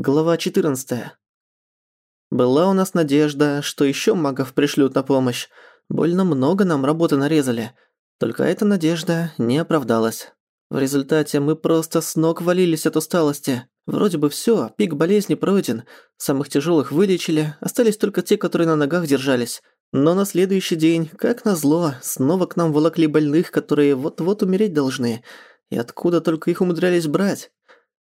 Глава 14. Была у нас надежда, что ещё магов пришлют на помощь. Больно много нам работы нарезали. Только эта надежда не оправдалась. В результате мы просто с ног валились от усталости. Вроде бы всё, пик болезни пройден. Самых тяжёлых вылечили, остались только те, которые на ногах держались. Но на следующий день, как назло, снова к нам волокли больных, которые вот-вот умереть должны. И откуда только их умудрялись брать?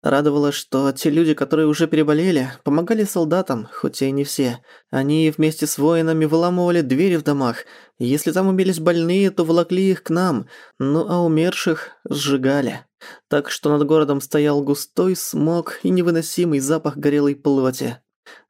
Радовало, что те люди, которые уже переболели, помогали солдатам, хоть и не все. Они вместе с воинами выламывали двери в домах. Если там имелись больные, то волокли их к нам, ну а умерших сжигали. Так что над городом стоял густой смог и невыносимый запах горелой плоти.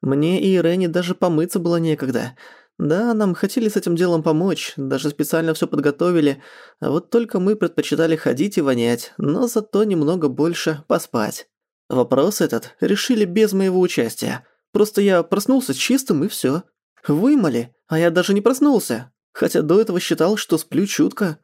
Мне и Ирене даже помыться было некогда. Да, нам хотели с этим делом помочь, даже специально всё подготовили, а вот только мы предпочитали ходить и вонять, но зато немного больше поспать. Вопрос этот решили без моего участия. Просто я проснулся чистым и всё. Вымоли, а я даже не проснулся, хотя до этого считал, что сплю чутко.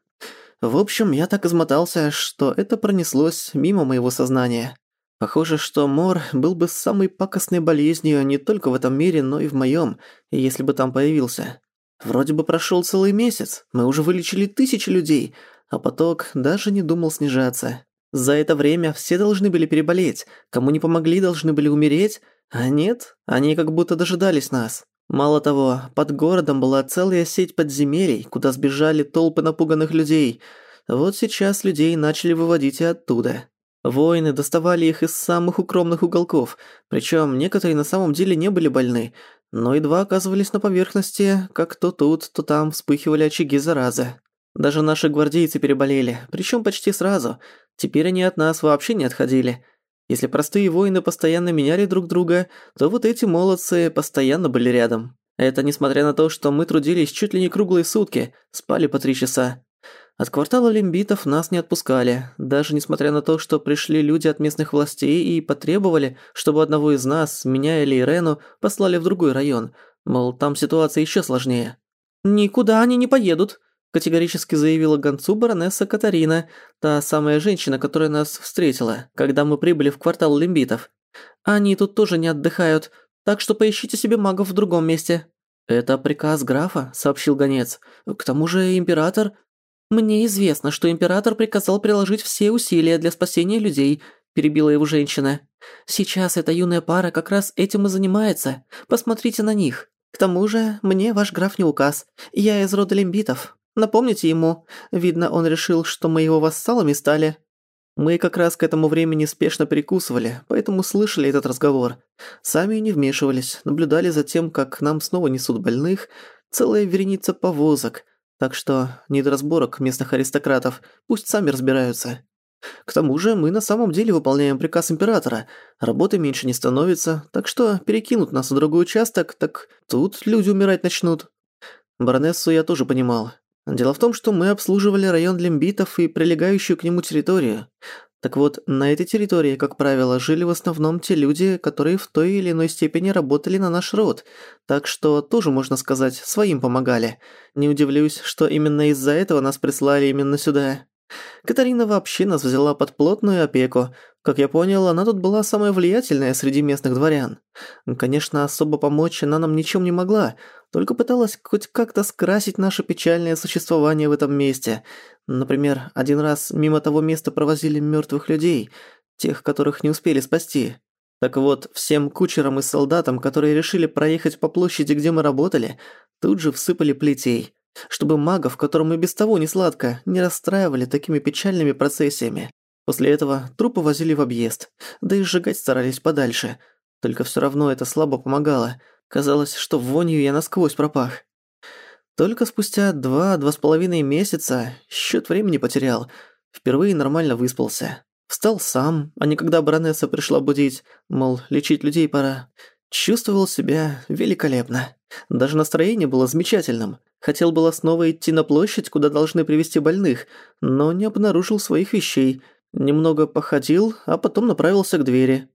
В общем, я так измотался, что это пронеслось мимо моего сознания. Похоже, что мор был бы самой пакостной болезнью не только в этом мире, но и в моем, если бы там появился. Вроде бы прошел целый месяц, мы уже вылечили тысячи людей, а поток даже не думал снижаться. За это время все должны были переболеть, кому не помогли, должны были умереть, а нет, они как будто дожидались нас. Мало того, под городом была целая сеть подземелий, куда сбежали толпы напуганных людей. Вот сейчас людей начали выводить и оттуда. Воины доставали их из самых укромных уголков, причем некоторые на самом деле не были больны, но едва оказывались на поверхности, как то тут, то там вспыхивали очаги заразы. Даже наши гвардейцы переболели, причем почти сразу. Теперь они от нас вообще не отходили. Если простые воины постоянно меняли друг друга, то вот эти молодцы постоянно были рядом. Это несмотря на то, что мы трудились чуть ли не круглые сутки, спали по три часа. От квартала лимбитов нас не отпускали, даже несмотря на то, что пришли люди от местных властей и потребовали, чтобы одного из нас, меня или Ирену, послали в другой район, мол, там ситуация еще сложнее. «Никуда они не поедут», – категорически заявила гонцу баронесса Катарина, та самая женщина, которая нас встретила, когда мы прибыли в квартал лимбитов. «Они тут тоже не отдыхают, так что поищите себе магов в другом месте». «Это приказ графа», – сообщил гонец. «К тому же император...» «Мне известно, что император приказал приложить все усилия для спасения людей», – перебила его женщина. «Сейчас эта юная пара как раз этим и занимается. Посмотрите на них. К тому же, мне ваш граф не указ. Я из рода лимбитов. Напомните ему. Видно, он решил, что мы его вассалами стали». Мы как раз к этому времени спешно перекусывали, поэтому слышали этот разговор. Сами не вмешивались, наблюдали за тем, как к нам снова несут больных, целая вереница повозок, так что не до разборок местных аристократов, пусть сами разбираются. К тому же мы на самом деле выполняем приказ императора. Работы меньше не становится, так что перекинут нас в другой участок, так тут люди умирать начнут. Баронессу я тоже понимал. Дело в том, что мы обслуживали район лимбитов и прилегающую к нему территорию. Так вот, на этой территории, как правило, жили в основном те люди, которые в той или иной степени работали на наш род, так что тоже, можно сказать, своим помогали. Не удивлюсь, что именно из-за этого нас прислали именно сюда. Катарина вообще нас взяла под плотную опеку. Как я понял, она тут была самая влиятельная среди местных дворян. Конечно, особо помочь она нам ничем не могла, только пыталась хоть как-то скрасить наше печальное существование в этом месте. Например, один раз мимо того места провозили мертвых людей, тех, которых не успели спасти. Так вот, всем кучерам и солдатам, которые решили проехать по площади, где мы работали, тут же всыпали плетей, чтобы магов, которым и без того не сладко, не расстраивали такими печальными процессиями. После этого трупы возили в объезд, да и сжигать старались подальше. Только всё равно это слабо помогало – Казалось, что вонью я насквозь пропах. Только спустя два-два с половиной месяца счёт времени потерял. Впервые нормально выспался. Встал сам, а не когда баронесса пришла будить, мол, лечить людей пора. Чувствовал себя великолепно. Даже настроение было замечательным. Хотел было снова идти на площадь, куда должны привести больных, но не обнаружил своих вещей. Немного походил, а потом направился к двери.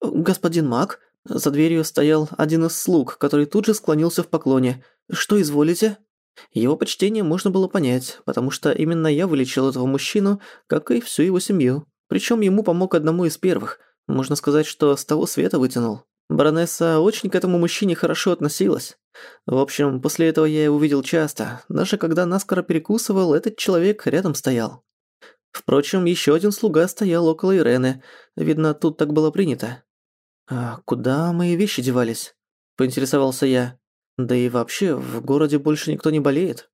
«Господин Мак», за дверью стоял один из слуг, который тут же склонился в поклоне. «Что изволите?» Его почтение можно было понять, потому что именно я вылечил этого мужчину, как и всю его семью. Причем ему помог одному из первых. Можно сказать, что с того света вытянул. Баронесса очень к этому мужчине хорошо относилась. В общем, после этого я его видел часто. Даже когда наскоро перекусывал, этот человек рядом стоял. Впрочем, еще один слуга стоял около Ирены. Видно, тут так было принято. «А куда мои вещи девались?» – поинтересовался я. «Да и вообще, в городе больше никто не болеет».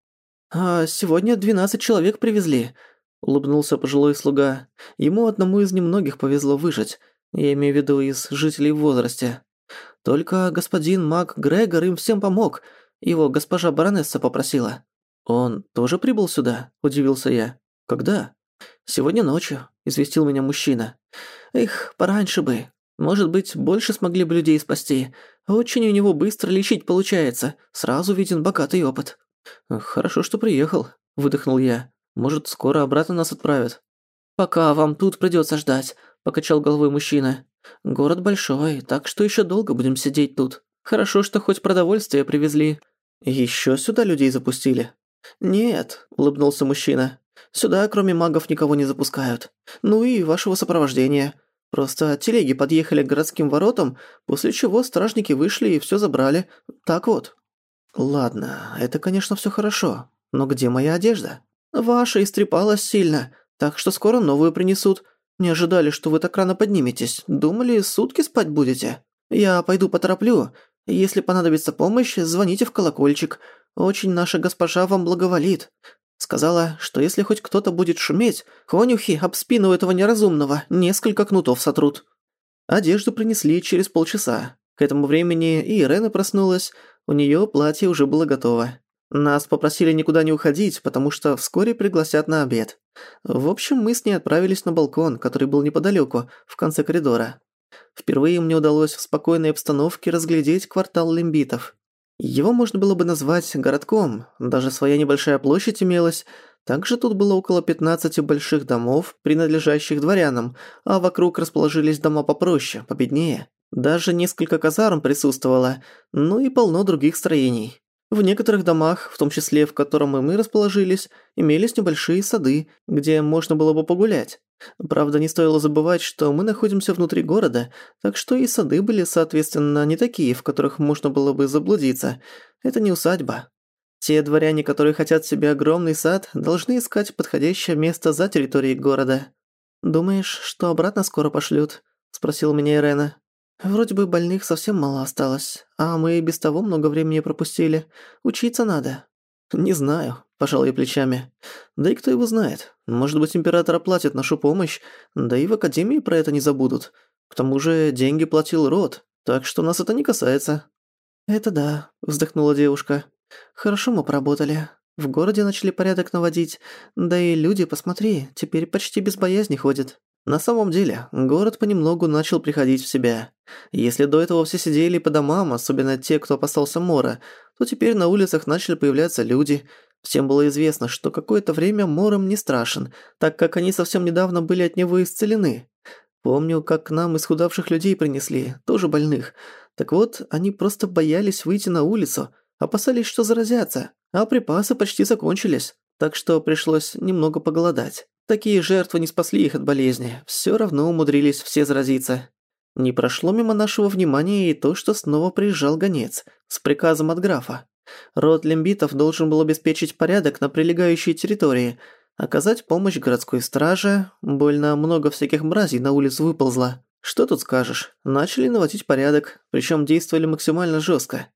«А сегодня двенадцать человек привезли», – улыбнулся пожилой слуга. Ему одному из немногих повезло выжить. Я имею в виду из жителей в возрасте. Только господин Мак Грегор им всем помог. Его госпожа баронесса попросила. Он тоже прибыл сюда? Удивился я. Когда? Сегодня ночью, известил меня мужчина. Эх, пораньше бы. Может быть, больше смогли бы людей спасти. Очень у него быстро лечить получается. Сразу виден богатый опыт. Хорошо, что приехал, выдохнул я. Может, скоро обратно нас отправят. Пока вам тут придётся ждать, покачал головой мужчина. Город большой, так что ещё долго будем сидеть тут. Хорошо, что хоть продовольствие привезли. Ещё сюда людей запустили? Нет, улыбнулся мужчина. Сюда, кроме магов, никого не запускают. Ну и вашего сопровождения. Просто телеги подъехали к городским воротам, после чего стражники вышли и всё забрали. Так вот. Ладно, это, конечно, всё хорошо. Но где моя одежда? Ваша истрепалась сильно, так что скоро новую принесут. Не ожидали, что вы так рано подниметесь. Думали, сутки спать будете. Я пойду потороплю. Если понадобится помощь, звоните в колокольчик. Очень наша госпожа вам благоволит. Сказала, что если хоть кто-то будет шуметь, конюхи об спину этого неразумного несколько кнутов сотрут. Одежду принесли через полчаса. К этому времени и Ирена проснулась, у неё платье уже было готово. Нас попросили никуда не уходить, потому что вскоре пригласят на обед. В общем, мы с ней отправились на балкон, который был неподалёку, в конце коридора. Впервые мне удалось в спокойной обстановке разглядеть квартал лимбитов. Его можно было бы назвать городком, даже своя небольшая площадь имелась. Также тут было около 15 больших домов, принадлежащих дворянам, а вокруг расположились дома попроще, победнее. Даже несколько казарм присутствовало, ну и полно других строений. В некоторых домах, в том числе в котором и мы расположились, имелись небольшие сады, где можно было бы погулять. Правда, не стоило забывать, что мы находимся внутри города, так что и сады были, соответственно, не такие, в которых можно было бы заблудиться. Это не усадьба. Те дворяне, которые хотят себе огромный сад, должны искать подходящее место за территорией города. «Думаешь, что обратно скоро пошлют?» – спросила меня Ирена. Вроде бы больных совсем мало осталось, а мы и без того много времени пропустили. Учиться надо. Не знаю, пожал я плечами. Да и кто его знает? Может быть, император оплатит нашу помощь, да и в академии про это не забудут. К тому же деньги платил род, так что нас это не касается. Это да, вздохнула девушка. Хорошо мы поработали. В городе начали порядок наводить, да и люди, посмотри, теперь почти без боязни ходят. На самом деле, город понемногу начал приходить в себя. Если до этого все сидели по домам, особенно те, кто опасался мора, то теперь на улицах начали появляться люди. Всем было известно, что какое-то время мором не страшен, так как они совсем недавно были от него исцелены. Помню, как к нам исхудавших людей принесли, тоже больных. Так вот, они просто боялись выйти на улицу, опасались, что заразятся, а припасы почти закончились, так что пришлось немного поголодать. Такие жертвы не спасли их от болезни, все равно умудрились все заразиться. Не прошло мимо нашего внимания и то, что снова приезжал гонец с приказом от графа. Род лимбитов должен был обеспечить порядок на прилегающей территории, оказать помощь городской страже, больно много всяких мразей на улицу выползло. Что тут скажешь? Начали наводить порядок, причем действовали максимально жестко.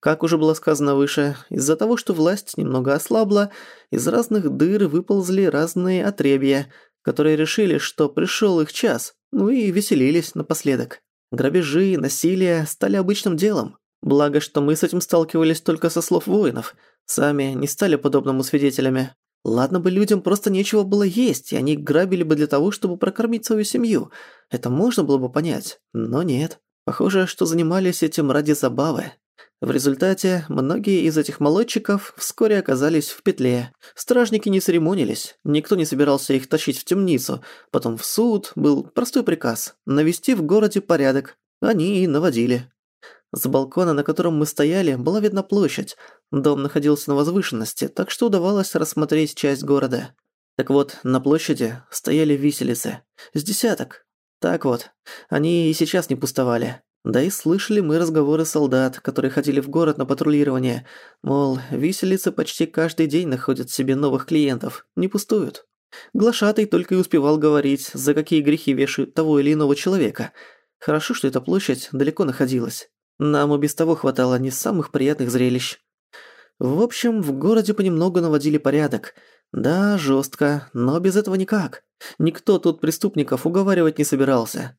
Как уже было сказано выше, из-за того, что власть немного ослабла, из разных дыр выползли разные отребья, которые решили, что пришел их час, ну и веселились напоследок. Грабежи, насилие стали обычным делом. Благо, что мы с этим сталкивались только со слов воинов, сами не стали подобному свидетелями. Ладно бы людям просто нечего было есть, и они грабили бы для того, чтобы прокормить свою семью. Это можно было бы понять, но нет. Похоже, что занимались этим ради забавы. В результате многие из этих молодчиков вскоре оказались в петле. Стражники не церемонились, никто не собирался их тащить в темницу. Потом в суд был простой приказ – навести в городе порядок. Они и наводили. С балкона, на котором мы стояли, была видна площадь. Дом находился на возвышенности, так что удавалось рассмотреть часть города. Так вот, на площади стояли виселицы. С десяток. Так вот, они и сейчас не пустовали. Да и слышали мы разговоры солдат, которые ходили в город на патрулирование. Мол, виселицы почти каждый день находят себе новых клиентов, не пустуют. Глашатый только и успевал говорить, за какие грехи вешают того или иного человека. Хорошо, что эта площадь далеко находилась. Нам и без того хватало не самых приятных зрелищ. В общем, в городе понемногу наводили порядок. Да, жестко, но без этого никак. Никто тут преступников уговаривать не собирался.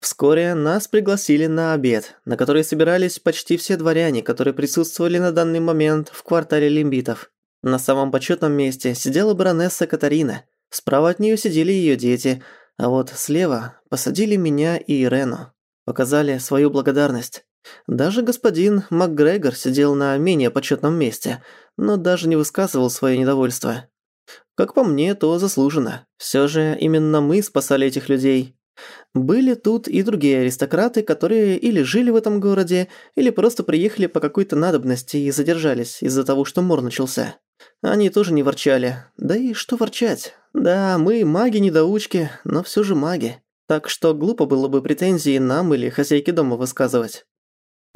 Вскоре нас пригласили на обед, на который собирались почти все дворяне, которые присутствовали на данный момент в квартале лимбитов. На самом почетном месте сидела баронесса Катарина. Справа от нее сидели ее дети, а вот слева посадили меня и Ирену. Показали свою благодарность. Даже господин МакГрегор сидел на менее почетном месте, но даже не высказывал свое недовольство. Как по мне, то заслуженно. Все же именно мы спасали этих людей. Были тут и другие аристократы, которые или жили в этом городе, или просто приехали по какой-то надобности и задержались из-за того, что мор начался. Они тоже не ворчали. Да и что ворчать? Да, мы маги-недоучки, но все же маги. Так что глупо было бы претензии нам или хозяйке дома высказывать.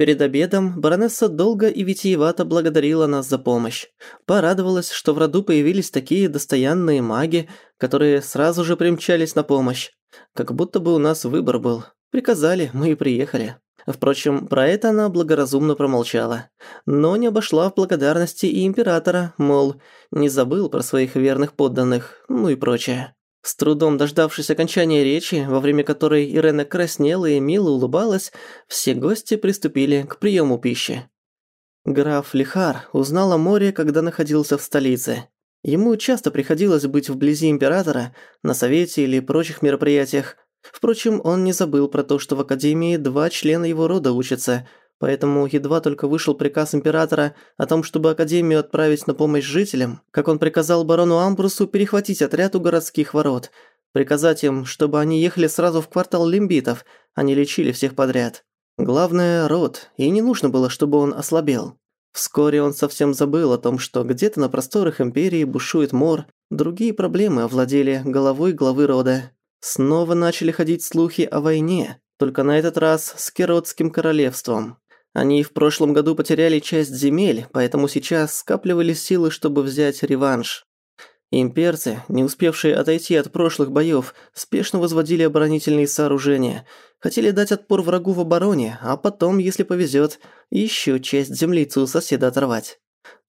Перед обедом баронесса долго и витиевато благодарила нас за помощь. Порадовалась, что в роду появились такие достоянные маги, которые сразу же примчались на помощь. Как будто бы у нас выбор был. Приказали, мы и приехали. Впрочем, про это она благоразумно промолчала. Но не обошла в благодарности и императора, мол, не забыл про своих верных подданных, ну и прочее. С трудом дождавшись окончания речи, во время которой Ирена краснела и мило улыбалась, все гости приступили к приему пищи. Граф Лихар узнал о море, когда находился в столице. Ему часто приходилось быть вблизи императора, на совете или прочих мероприятиях. Впрочем, он не забыл про то, что в Академии два члена его рода учатся – Поэтому едва только вышел приказ императора о том, чтобы Академию отправить на помощь жителям, как он приказал барону Амбрусу перехватить отряд у городских ворот, приказать им, чтобы они ехали сразу в квартал лимбитов, а не лечили всех подряд. Главное – род, и не нужно было, чтобы он ослабел. Вскоре он совсем забыл о том, что где-то на просторах Империи бушует мор, другие проблемы овладели головой главы рода. Снова начали ходить слухи о войне, только на этот раз с Керотским королевством. Они в прошлом году потеряли часть земель, поэтому сейчас скапливали силы, чтобы взять реванш. Имперцы, не успевшие отойти от прошлых боёв, спешно возводили оборонительные сооружения. Хотели дать отпор врагу в обороне, а потом, если повезёт, ещё часть землицы у соседа оторвать.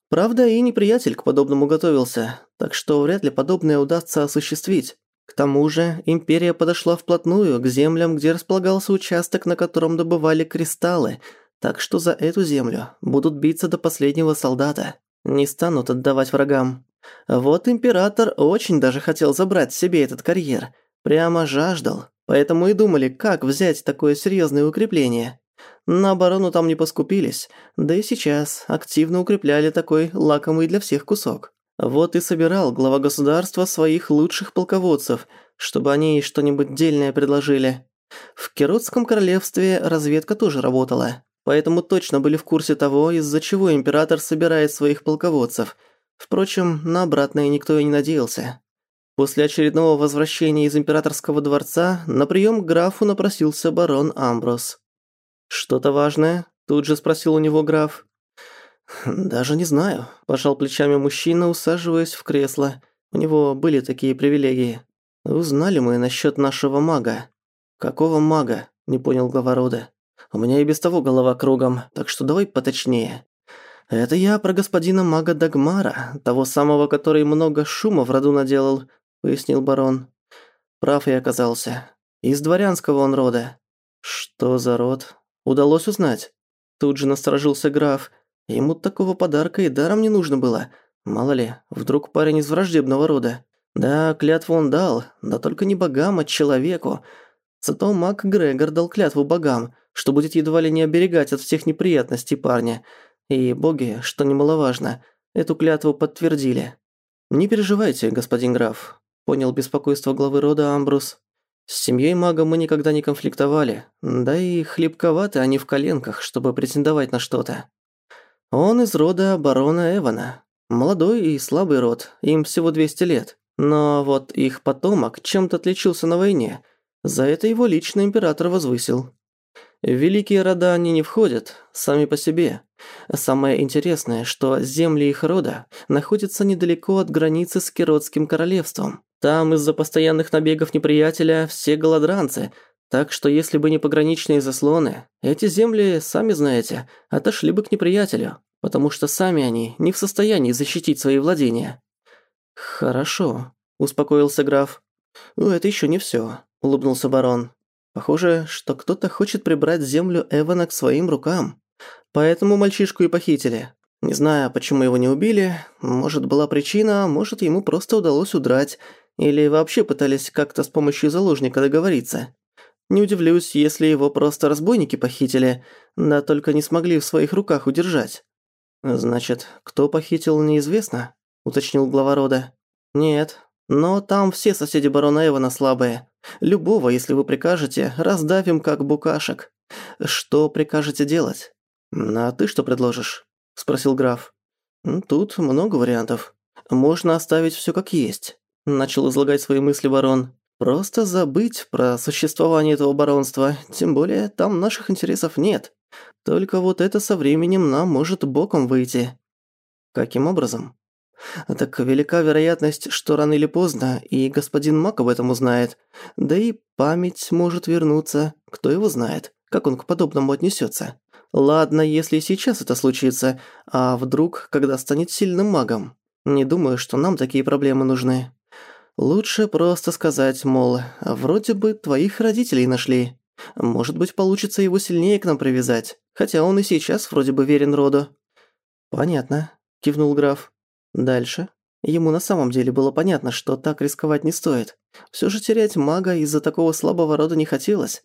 Правда, и неприятель к подобному готовился, так что вряд ли подобное удастся осуществить. К тому же, Империя подошла вплотную к землям, где располагался участок, на котором добывали кристаллы – так что за эту землю будут биться до последнего солдата. Не станут отдавать врагам. Вот император очень даже хотел забрать себе этот карьер. Прямо жаждал. Поэтому и думали, как взять такое серьезное укрепление. На оборону там не поскупились, да и сейчас активно укрепляли такой лакомый для всех кусок. Вот и собирал глава государства своих лучших полководцев, чтобы они что-нибудь дельное предложили. В Киротском королевстве разведка тоже работала поэтому точно были в курсе того, из-за чего император собирает своих полководцев. Впрочем, на обратное никто и не надеялся. После очередного возвращения из императорского дворца на прием к графу напросился барон Амброс. «Что-то важное?» – тут же спросил у него граф. «Даже не знаю», – пожал плечами мужчина, усаживаясь в кресло. У него были такие привилегии. «Узнали мы насчет нашего мага». «Какого мага?» – не понял глава рода. У меня и без того голова кругом, так что давай поточнее. Это я про господина мага Дагмара, того самого, который много шума в роду наделал, пояснил барон. Прав я оказался. Из дворянского он рода. Что за род? Удалось узнать. Тут же насторожился граф. Ему такого подарка и даром не нужно было. Мало ли, вдруг парень из враждебного рода. Да, клятву он дал, да только не богам, а человеку. Зато маг Грегор дал клятву богам, что будет едва ли не оберегать от всех неприятностей парня. И боги, что немаловажно, эту клятву подтвердили. «Не переживайте, господин граф», – понял беспокойство главы рода Амбрус. «С семьей мага мы никогда не конфликтовали, да и хлебковаты они в коленках, чтобы претендовать на что-то. Он из рода барона Эвана. Молодой и слабый род, им всего 200 лет. Но вот их потомок чем-то отличился на войне – За это его лично император возвысил. В великие рода они не входят, сами по себе. Самое интересное, что земли их рода находятся недалеко от границы с Киротским королевством. Там из-за постоянных набегов неприятеля все голодранцы, так что если бы не пограничные заслоны, эти земли, сами знаете, отошли бы к неприятелю, потому что сами они не в состоянии защитить свои владения. «Хорошо», – успокоился граф. «Это еще не все», – улыбнулся барон. Похоже, что кто-то хочет прибрать землю Эвана к своим рукам. Поэтому мальчишку и похитили. Не знаю, почему его не убили. Может, была причина, может, ему просто удалось удрать. Или вообще пытались как-то с помощью заложника договориться. Не удивлюсь, если его просто разбойники похитили, да только не смогли в своих руках удержать. «Значит, кто похитил, неизвестно?» – уточнил глава рода. «Нет, но там все соседи барона Эвана слабые. Любого, если вы прикажете, раздавим как букашек. Что прикажете делать? А ты что предложишь? спросил граф. Тут много вариантов. Можно оставить все как есть, начал излагать свои мысли барон. Просто забыть про существование этого баронства, тем более там наших интересов нет. Только вот это со временем нам может боком выйти. Каким образом? Так велика вероятность, что рано или поздно и господин Мак об этом узнает. Да и память может вернуться. Кто его знает, как он к подобному отнесется. Ладно, если сейчас это случится, а вдруг, когда станет сильным магом. Не думаю, что нам такие проблемы нужны. Лучше просто сказать, мол, вроде бы твоих родителей нашли. Может быть, получится его сильнее к нам привязать, хотя он и сейчас вроде бы верен роду. Понятно, кивнул граф. Дальше. Ему на самом деле было понятно, что так рисковать не стоит. Всё же терять мага из-за такого слабого рода не хотелось.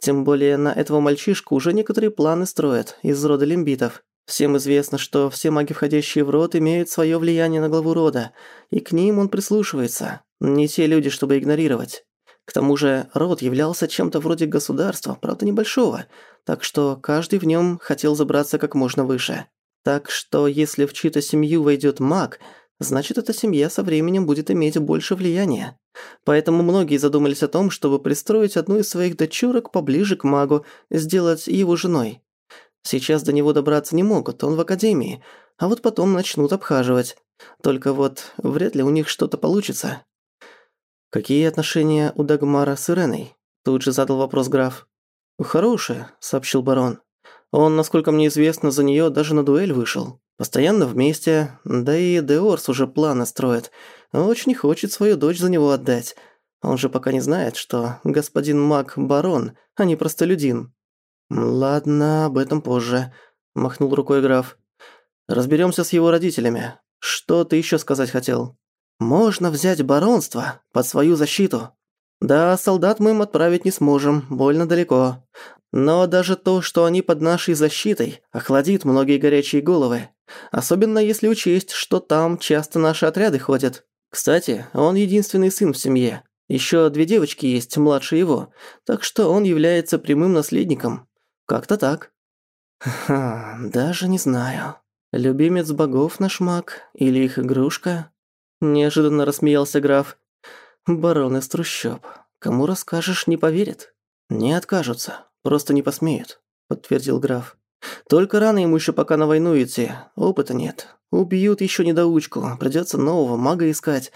Тем более на этого мальчишку уже некоторые планы строят из рода лимбитов. Всем известно, что все маги, входящие в род, имеют своё влияние на главу рода, и к ним он прислушивается. Не те люди, чтобы игнорировать. К тому же род являлся чем-то вроде государства, правда небольшого, так что каждый в нём хотел забраться как можно выше. Так что если в чью-то семью войдет маг, значит эта семья со временем будет иметь больше влияния. Поэтому многие задумались о том, чтобы пристроить одну из своих дочурок поближе к магу, сделать его женой. Сейчас до него добраться не могут, он в академии, а вот потом начнут обхаживать. Только вот вряд ли у них что-то получится. «Какие отношения у Дагмара с Иреной?» Тут же задал вопрос граф. «Хорошие», — сообщил барон. Он, насколько мне известно, за неё даже на дуэль вышел. Постоянно вместе, да и Деорс уже планы строит. Очень хочет свою дочь за него отдать. Он же пока не знает, что господин маг – барон, а не простолюдин. «Ладно, об этом позже», – махнул рукой граф. «Разберёмся с его родителями. Что ты ещё сказать хотел?» «Можно взять баронство под свою защиту», да, солдат мы им отправить не сможем, больно далеко. Но даже то, что они под нашей защитой, охладит многие горячие головы. Особенно если учесть, что там часто наши отряды ходят. Кстати, он единственный сын в семье. Еще две девочки есть, младше его. Так что он является прямым наследником. Как-то так. Ха, даже не знаю. Любимец богов наш маг или их игрушка? Неожиданно рассмеялся граф. Барон из трущоб. Кому расскажешь, не поверит. Не откажутся. Просто не посмеют», – подтвердил граф. «Только рано ему еще пока на войну идти. Опыта нет. Убьют еще недоучку. Придется нового мага искать.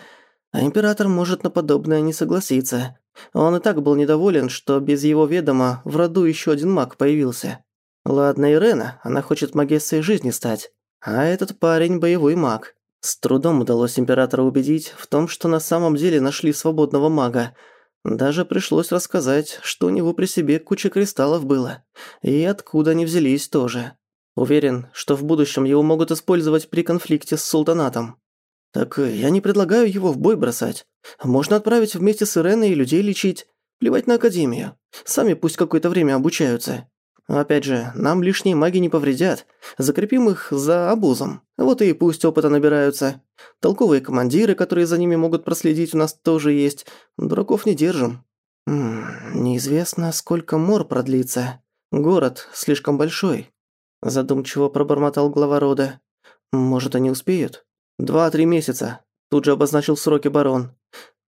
А император может на подобное не согласиться. Он и так был недоволен, что без его ведома в роду еще один маг появился. Ладно, Ирена, она хочет магессой жизни стать. А этот парень – боевой маг. С трудом удалось императору убедить в том, что на самом деле нашли свободного мага – даже пришлось рассказать, что у него при себе куча кристаллов было. И откуда они взялись тоже. Уверен, что в будущем его могут использовать при конфликте с султанатом. Так я не предлагаю его в бой бросать. Можно отправить вместе с Иреной и людей лечить. Плевать на академию. Сами пусть какое-то время обучаются. Опять же, нам лишние маги не повредят. Закрепим их за обузом. Вот и пусть опыта набираются. Толковые командиры, которые за ними могут проследить, у нас тоже есть. Дураков не держим. М -м, неизвестно, сколько мор продлится. Город слишком большой. Задумчиво пробормотал глава рода. Может, они успеют? Два-три месяца. Тут же обозначил сроки барон.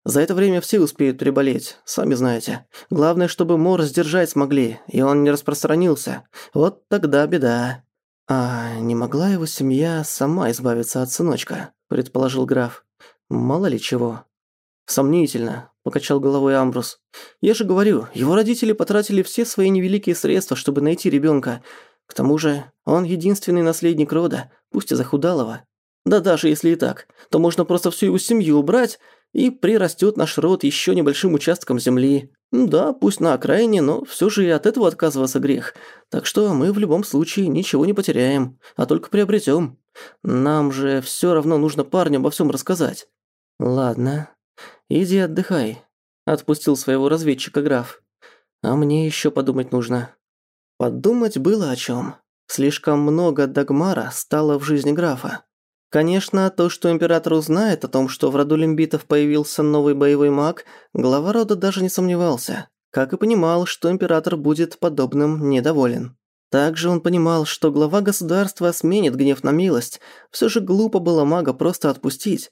За это время все успеют приболеть, сами знаете. Главное, чтобы Мор сдержать смогли, и он не распространился. Вот тогда беда. А не могла его семья сама избавиться от сыночка, предположил граф. Мало ли чего. Сомнительно, покачал головой Амбрус. Я же говорю, его родители потратили все свои невеликие средства, чтобы найти ребенка. К тому же, он единственный наследник рода, пусть и захудалого. Да даже если и так, то можно просто всю его семью убрать и прирастет наш род еще небольшим участком земли. Да, пусть на окраине, но все же и от этого отказываться грех. Так что мы в любом случае ничего не потеряем, а только приобретем. Нам же все равно нужно парню обо всем рассказать. Ладно, иди отдыхай, отпустил своего разведчика граф. А мне еще подумать нужно. Подумать было о чем. Слишком много Дагмара стало в жизни графа. Конечно, то, что император узнает о том, что в роду лимбитов появился новый боевой маг, глава рода даже не сомневался, как и понимал, что император будет подобным недоволен. Также он понимал, что глава государства сменит гнев на милость, все же глупо было мага просто отпустить.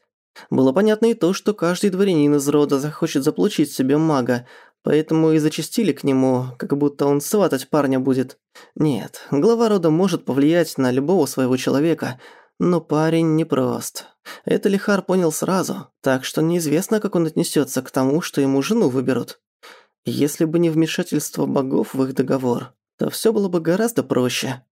Было понятно и то, что каждый дворянин из рода захочет заполучить себе мага, поэтому и зачастили к нему, как будто он сватать парня будет. Нет, глава рода может повлиять на любого своего человека – но парень непрост. Это Лихар понял сразу, так что неизвестно, как он отнесется к тому, что ему жену выберут. Если бы не вмешательство богов в их договор, то все было бы гораздо проще.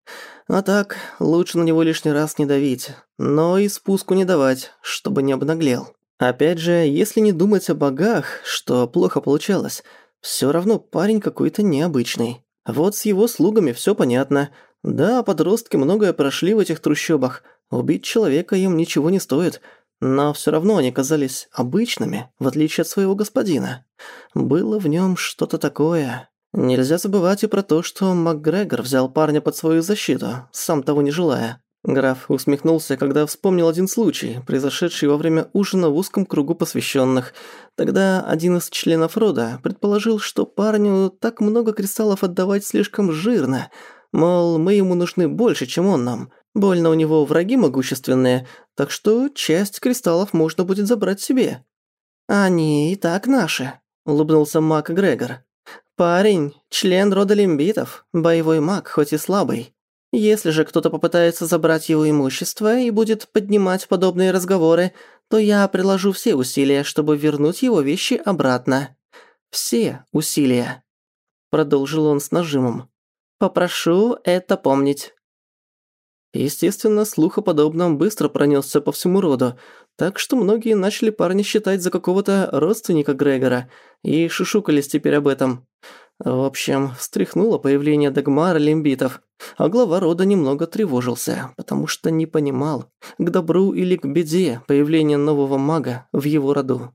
А так, лучше на него лишний раз не давить, но и спуску не давать, чтобы не обнаглел. Опять же, если не думать о богах, что плохо получалось, все равно парень какой-то необычный. Вот с его слугами все понятно. Да, подростки многое прошли в этих трущобах, Убить человека им ничего не стоит, но все равно они казались обычными, в отличие от своего господина. Было в нем что-то такое. Нельзя забывать и про то, что МакГрегор взял парня под свою защиту, сам того не желая. Граф усмехнулся, когда вспомнил один случай, произошедший во время ужина в узком кругу посвященных. Тогда один из членов рода предположил, что парню так много кристаллов отдавать слишком жирно, мол, мы ему нужны больше, чем он нам – Больно у него враги могущественные, так что часть кристаллов можно будет забрать себе». «Они и так наши», — улыбнулся маг Грегор. «Парень, член рода лимбитов, боевой маг, хоть и слабый. Если же кто-то попытается забрать его имущество и будет поднимать подобные разговоры, то я приложу все усилия, чтобы вернуть его вещи обратно. Все усилия», — продолжил он с нажимом. «Попрошу это помнить». Естественно, слух о подобном быстро пронесся по всему роду, так что многие начали парня считать за какого-то родственника Грегора и шушукались теперь об этом. В общем, встряхнуло появление Дагмара Лимбитов, а глава рода немного тревожился, потому что не понимал, к добру или к беде появление нового мага в его роду.